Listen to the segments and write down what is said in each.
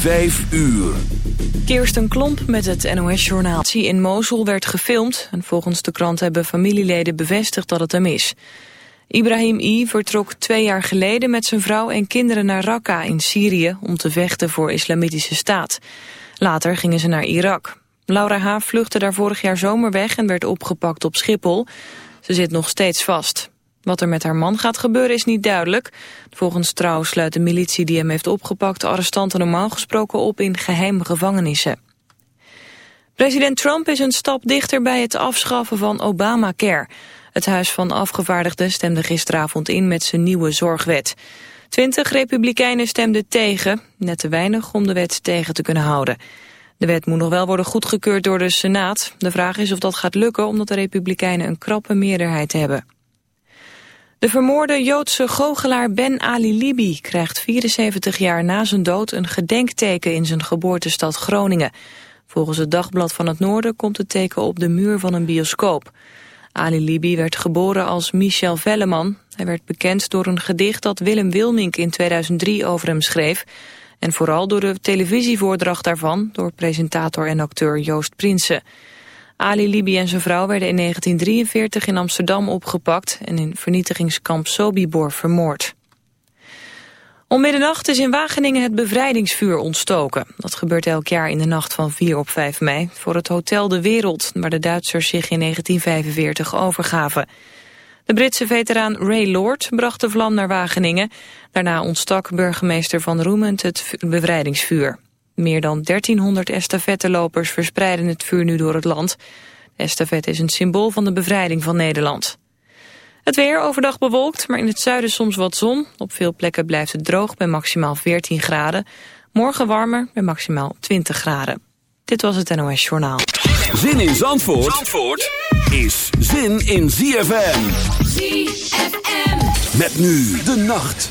Vijf uur. Kirsten Klomp met het NOS-journaal. In Mosul werd gefilmd en volgens de krant hebben familieleden bevestigd dat het hem is. Ibrahim I. vertrok twee jaar geleden met zijn vrouw en kinderen naar Raqqa in Syrië om te vechten voor islamitische staat. Later gingen ze naar Irak. Laura H. vluchtte daar vorig jaar zomer weg en werd opgepakt op Schiphol. Ze zit nog steeds vast. Wat er met haar man gaat gebeuren is niet duidelijk. Volgens Trouw sluit de militie die hem heeft opgepakt... arrestanten normaal gesproken op in geheime gevangenissen. President Trump is een stap dichter bij het afschaffen van Obamacare. Het Huis van Afgevaardigden stemde gisteravond in met zijn nieuwe zorgwet. Twintig republikeinen stemden tegen, net te weinig om de wet tegen te kunnen houden. De wet moet nog wel worden goedgekeurd door de Senaat. De vraag is of dat gaat lukken omdat de republikeinen een krappe meerderheid hebben. De vermoorde Joodse goochelaar Ben Ali Libi krijgt 74 jaar na zijn dood een gedenkteken in zijn geboortestad Groningen. Volgens het Dagblad van het Noorden komt het teken op de muur van een bioscoop. Ali Libi werd geboren als Michel Velleman. Hij werd bekend door een gedicht dat Willem Wilmink in 2003 over hem schreef. En vooral door de televisievoordracht daarvan door presentator en acteur Joost Prinsen. Ali Libi en zijn vrouw werden in 1943 in Amsterdam opgepakt en in vernietigingskamp Sobibor vermoord. Om middernacht is in Wageningen het bevrijdingsvuur ontstoken. Dat gebeurt elk jaar in de nacht van 4 op 5 mei... voor het Hotel De Wereld, waar de Duitsers zich in 1945 overgaven. De Britse veteraan Ray Lord bracht de vlam naar Wageningen. Daarna ontstak burgemeester Van Roemend het bevrijdingsvuur. Meer dan 1300 estafettelopers verspreiden het vuur nu door het land. De estafette is een symbool van de bevrijding van Nederland. Het weer overdag bewolkt, maar in het zuiden soms wat zon. Op veel plekken blijft het droog bij maximaal 14 graden. Morgen warmer bij maximaal 20 graden. Dit was het NOS Journaal. Zin in Zandvoort, Zandvoort is zin in ZFM. ZFM. Met nu de nacht.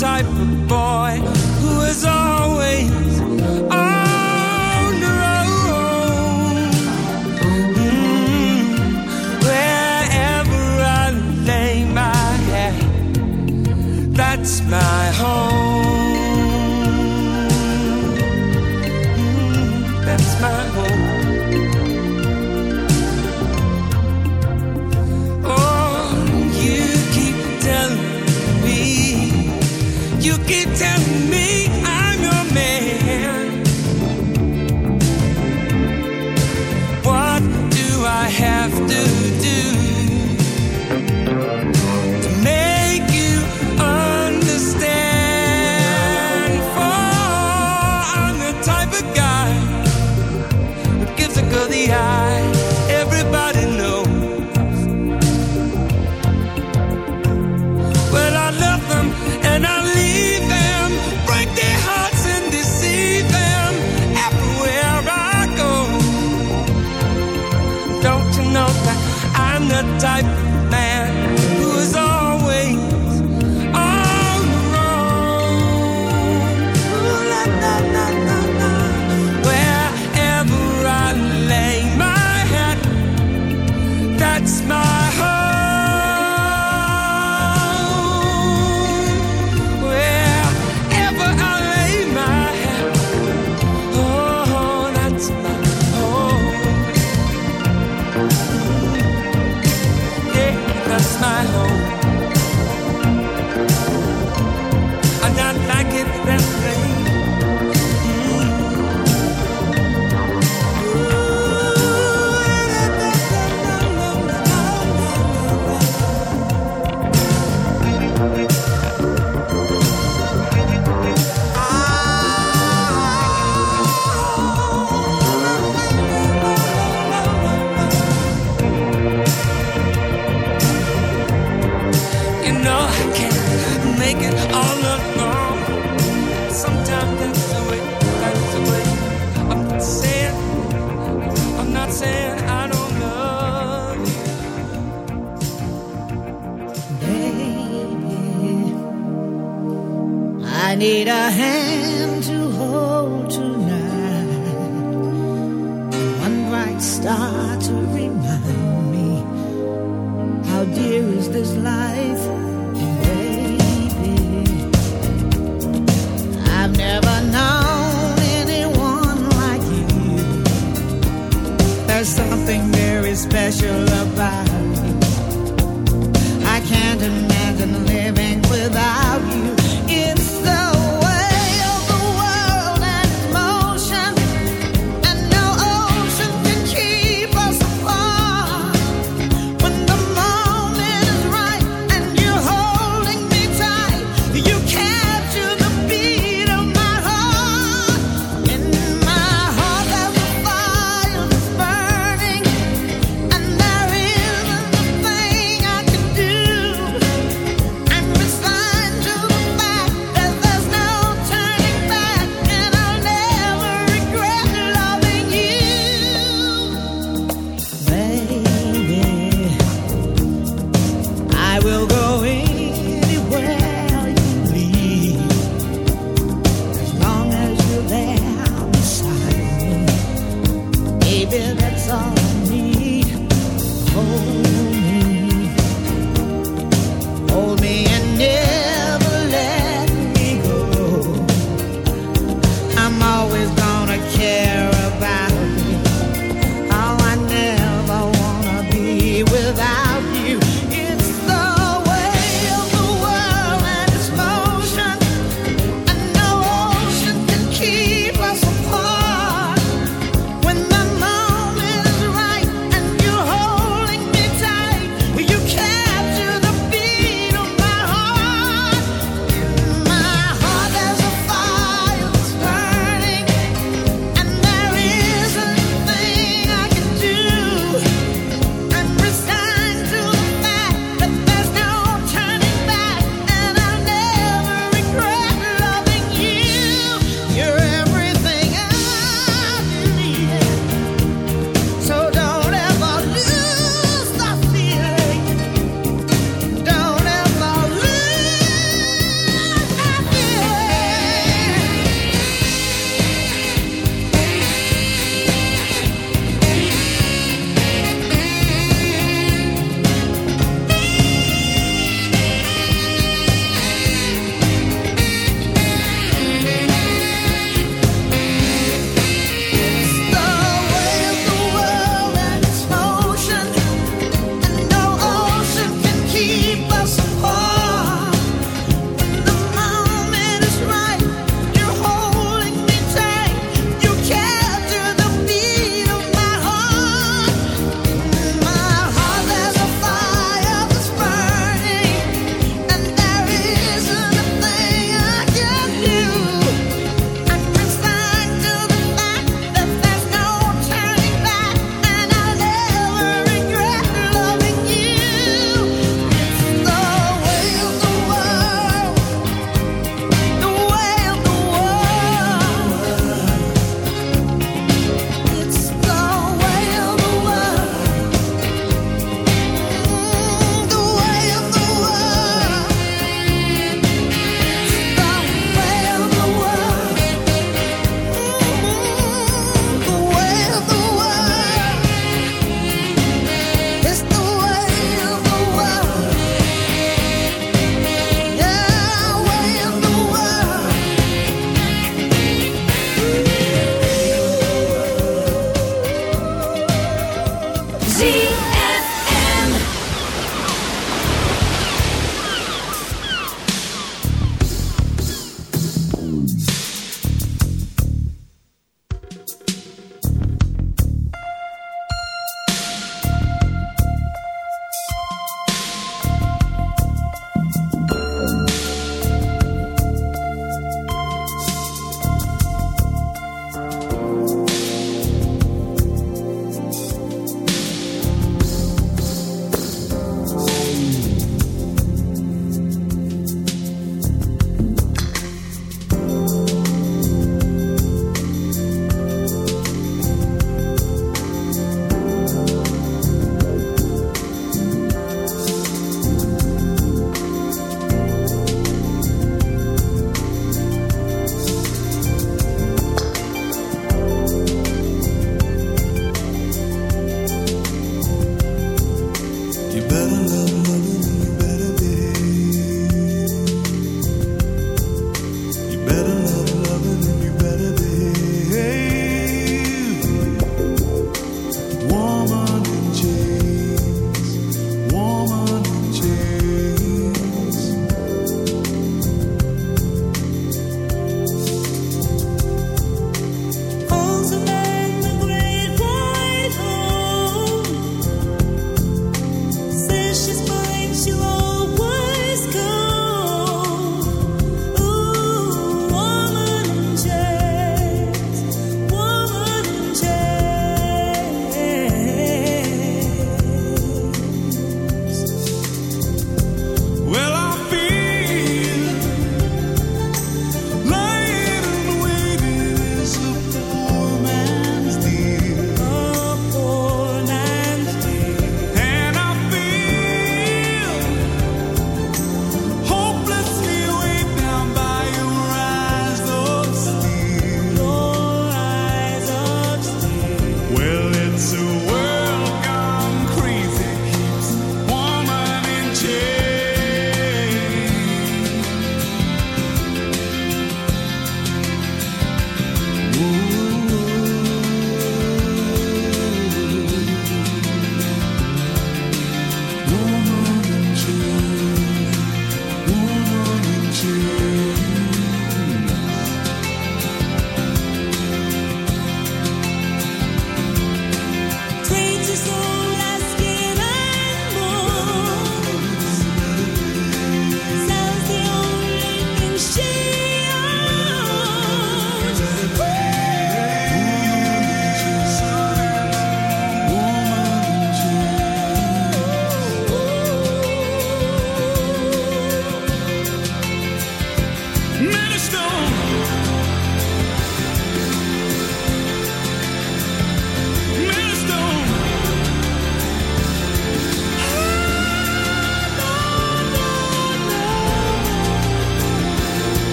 type of boy who is always on the road. Mm, wherever I lay my head, that's my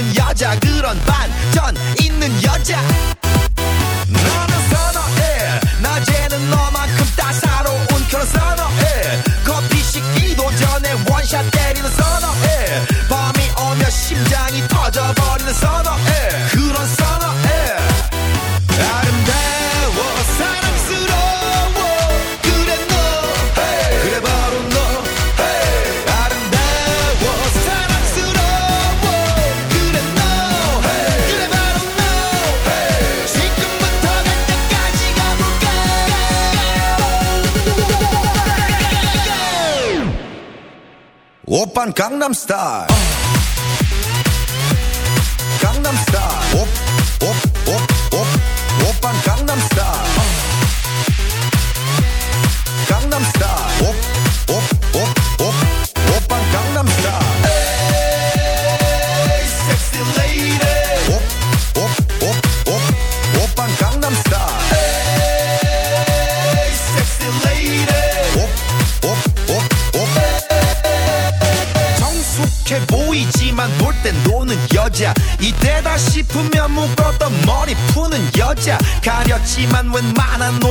있는 여자 그런 반전 있는 여자. Gangnam Style.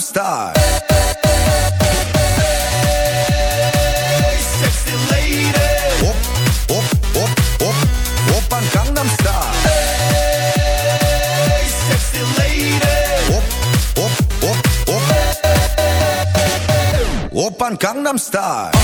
I'm star. Gangnam Style.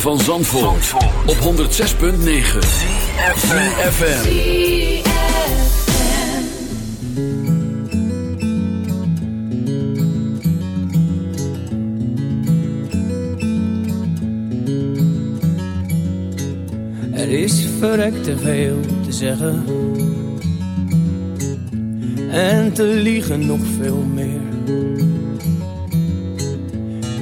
Van Zandvoort, op 106.9 FM. Er is verrekt te veel te zeggen. En te liegen nog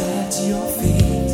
at your feet.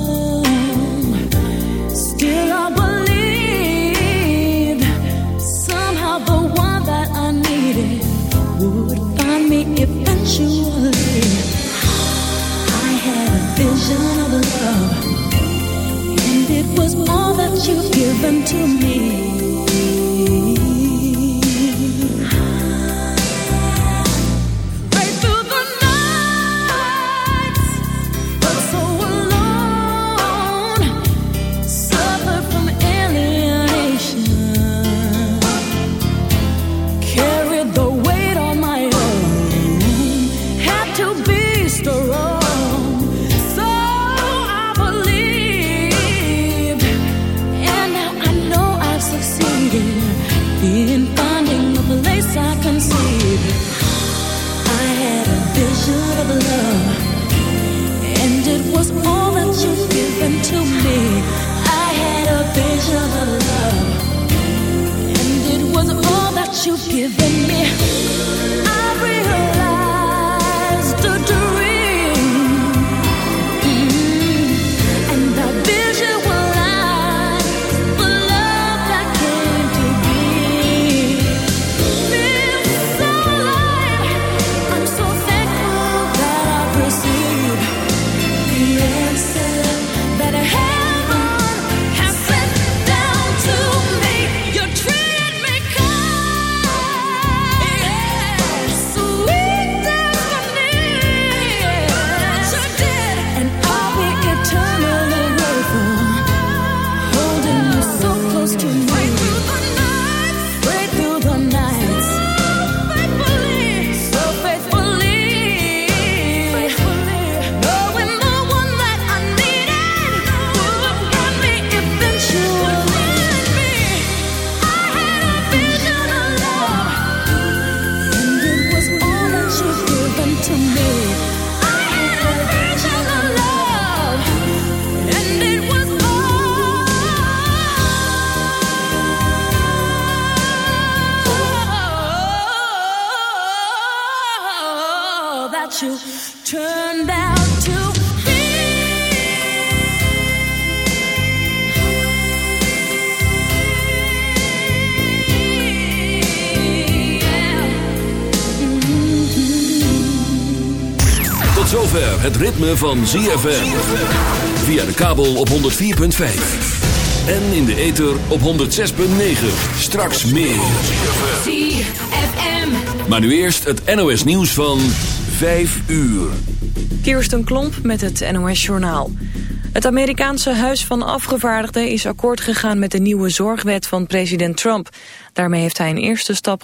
you've given to me. Ritme van ZFM. Via de kabel op 104.5. En in de ether op 106.9. Straks meer. ZFM. Maar nu eerst het NOS nieuws van 5 uur. Kirsten Klomp met het NOS-journaal. Het Amerikaanse Huis van Afgevaardigden is akkoord gegaan met de nieuwe zorgwet van president Trump. Daarmee heeft hij een eerste stap.